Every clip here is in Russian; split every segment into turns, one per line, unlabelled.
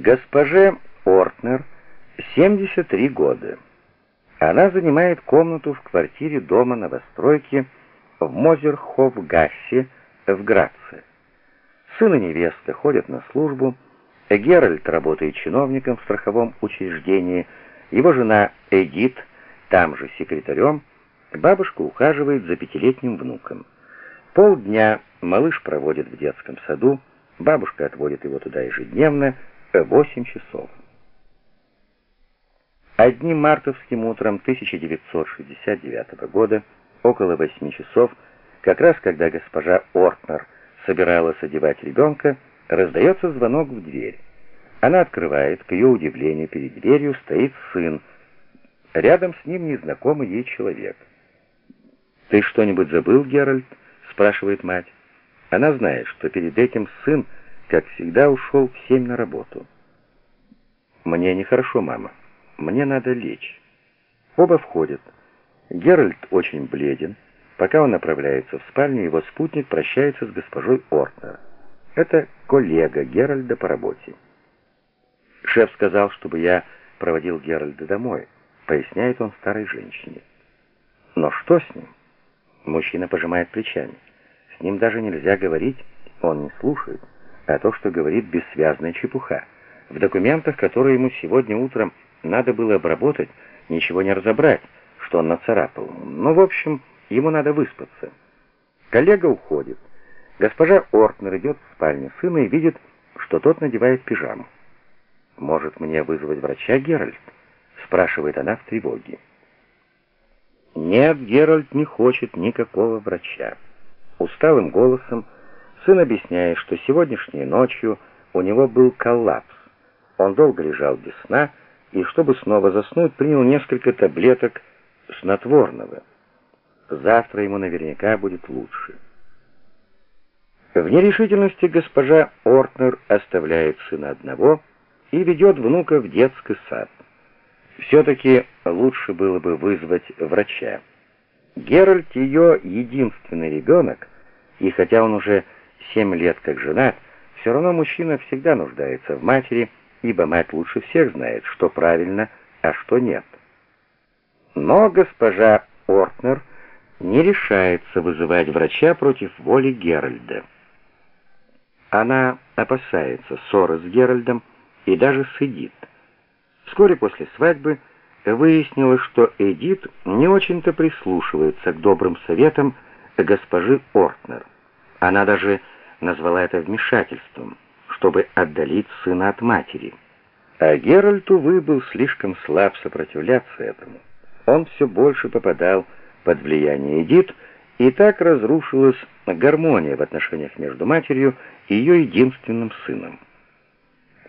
Госпоже Ортнер 73 года. Она занимает комнату в квартире дома новостройки в Мозерхофгассе в Граце. Сын и невеста ходят на службу, Геральт работает чиновником в страховом учреждении, его жена Эдит там же секретарем, бабушка ухаживает за пятилетним внуком. Полдня малыш проводит в детском саду, бабушка отводит его туда ежедневно, 8 часов. Одним мартовским утром 1969 года, около 8 часов, как раз когда госпожа Ортнер собиралась одевать ребенка, раздается звонок в дверь. Она открывает, к ее удивлению, перед дверью стоит сын. Рядом с ним незнакомый ей человек. «Ты что-нибудь забыл, Геральт?» — спрашивает мать. Она знает, что перед этим сын как всегда, ушел в семь на работу. «Мне нехорошо, мама. Мне надо лечь». Оба входят. Геральт очень бледен. Пока он направляется в спальню, его спутник прощается с госпожой Ортнер. Это коллега Геральда по работе. «Шеф сказал, чтобы я проводил Геральда домой», — поясняет он старой женщине. «Но что с ним?» Мужчина пожимает плечами. «С ним даже нельзя говорить, он не слушает» а то, что говорит бессвязная чепуха. В документах, которые ему сегодня утром надо было обработать, ничего не разобрать, что он нацарапал. Ну, в общем, ему надо выспаться. Коллега уходит. Госпожа Ортнер идет в спальню сына и видит, что тот надевает пижаму. «Может, мне вызвать врача, Геральт?» — спрашивает она в тревоге. Нет, Геральт не хочет никакого врача. Усталым голосом Сын объясняет, что сегодняшней ночью у него был коллапс. Он долго лежал без сна и, чтобы снова заснуть, принял несколько таблеток снотворного. Завтра ему наверняка будет лучше. В нерешительности госпожа Ортнер оставляет сына одного и ведет внука в детский сад. Все-таки лучше было бы вызвать врача. Геральт ее единственный ребенок, и хотя он уже семь лет как женат, все равно мужчина всегда нуждается в матери, ибо мать лучше всех знает, что правильно, а что нет. Но госпожа Ортнер не решается вызывать врача против воли Геральда. Она опасается ссоры с Геральдом и даже с Эдит. Вскоре после свадьбы выяснилось, что Эдит не очень-то прислушивается к добрым советам госпожи Ортнер. Она даже назвала это вмешательством, чтобы отдалить сына от матери. А Геральт, увы, был слишком слаб сопротивляться этому. Он все больше попадал под влияние Эдит, и так разрушилась гармония в отношениях между матерью и ее единственным сыном.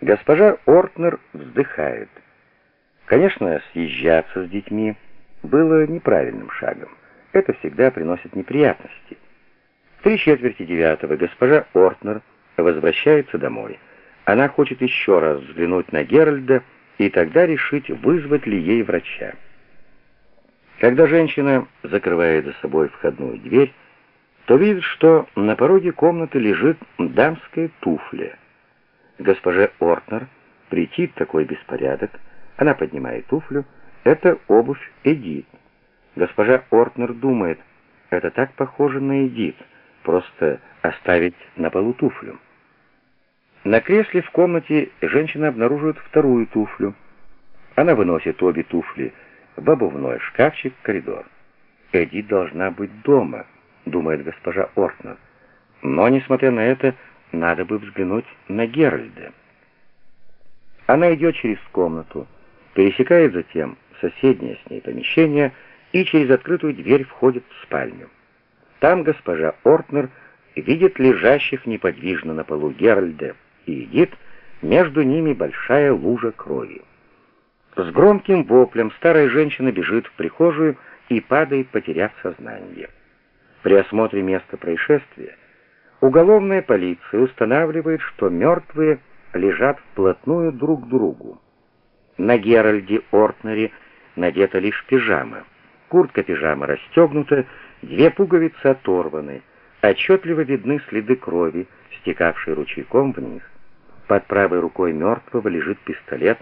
Госпожа Ортнер вздыхает. Конечно, съезжаться с детьми было неправильным шагом. Это всегда приносит неприятности. Три четверти девятого госпожа Ортнер возвращается домой. Она хочет еще раз взглянуть на Геральда и тогда решить, вызвать ли ей врача. Когда женщина закрывает за собой входную дверь, то видит, что на пороге комнаты лежит дамская туфля. Госпоже Ортнер претит такой беспорядок. Она поднимает туфлю. Это обувь Эдит. Госпожа Ортнер думает, это так похоже на Эдит просто оставить на полу туфлю. На кресле в комнате женщина обнаруживает вторую туфлю. Она выносит обе туфли в обувной шкафчик коридор. Эдит должна быть дома, думает госпожа Ортнер. Но, несмотря на это, надо бы взглянуть на Геральда. Она идет через комнату, пересекает затем соседнее с ней помещение и через открытую дверь входит в спальню. Там госпожа Ортнер видит лежащих неподвижно на полу Геральда и видит между ними большая лужа крови. С громким воплем старая женщина бежит в прихожую и падает, потеряв сознание. При осмотре места происшествия уголовная полиция устанавливает, что мертвые лежат вплотную друг к другу. На Геральде Ортнере надета лишь пижама. Куртка пижама расстегнута, Две пуговицы оторваны, отчетливо видны следы крови, стекавшие ручейком вниз. Под правой рукой мертвого лежит пистолет,